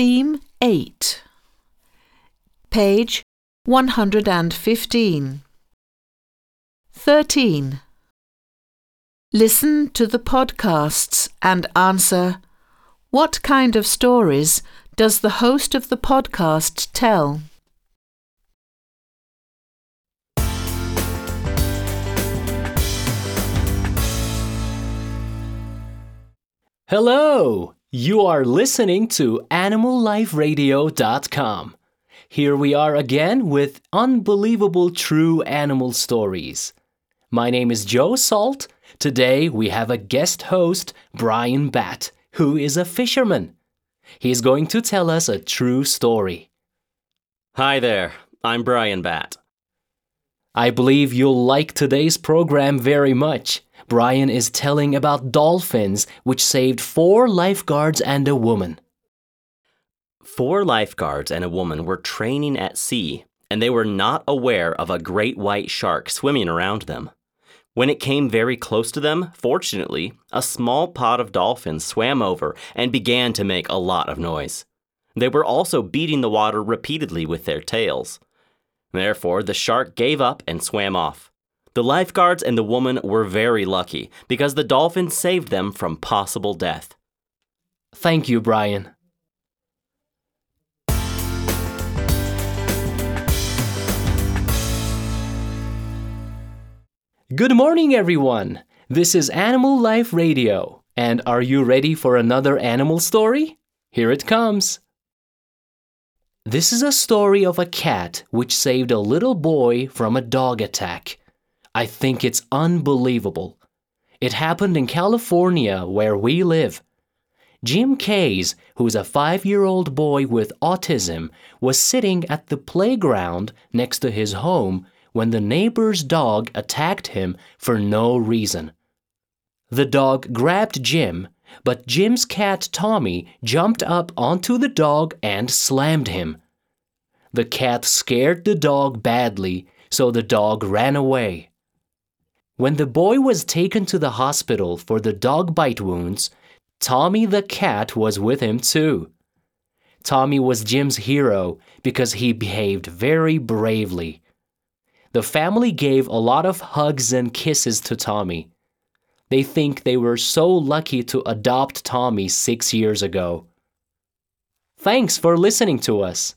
Theme 8, page 115. 13. Listen to the podcasts and answer What kind of stories does the host of the podcast tell? Hello! You are listening to AnimalLifeRadio.com. Here we are again with unbelievable true animal stories. My name is Joe Salt. Today we have a guest host, Brian Batt, who is a fisherman. He's going to tell us a true story. Hi there, I'm Brian Batt. I believe you'll like today's program very much. Brian is telling about dolphins which saved four lifeguards and a woman. Four lifeguards and a woman were training at sea, and they were not aware of a great white shark swimming around them. When it came very close to them, fortunately, a small pod of dolphins swam over and began to make a lot of noise. They were also beating the water repeatedly with their tails. Therefore, the shark gave up and swam off. The lifeguards and the woman were very lucky because the dolphin saved them from possible death. Thank you, Brian. Good morning, everyone. This is Animal Life Radio. And are you ready for another animal story? Here it comes. This is a story of a cat which saved a little boy from a dog attack. I think it's unbelievable. It happened in California, where we live. Jim Case, who's a five year old boy with autism, was sitting at the playground next to his home when the neighbor's dog attacked him for no reason. The dog grabbed Jim, but Jim's cat Tommy jumped up onto the dog and slammed him. The cat scared the dog badly, so the dog ran away. When the boy was taken to the hospital for the dog bite wounds, Tommy the cat was with him too. Tommy was Jim's hero because he behaved very bravely. The family gave a lot of hugs and kisses to Tommy. They think they were so lucky to adopt Tommy six years ago. Thanks for listening to us.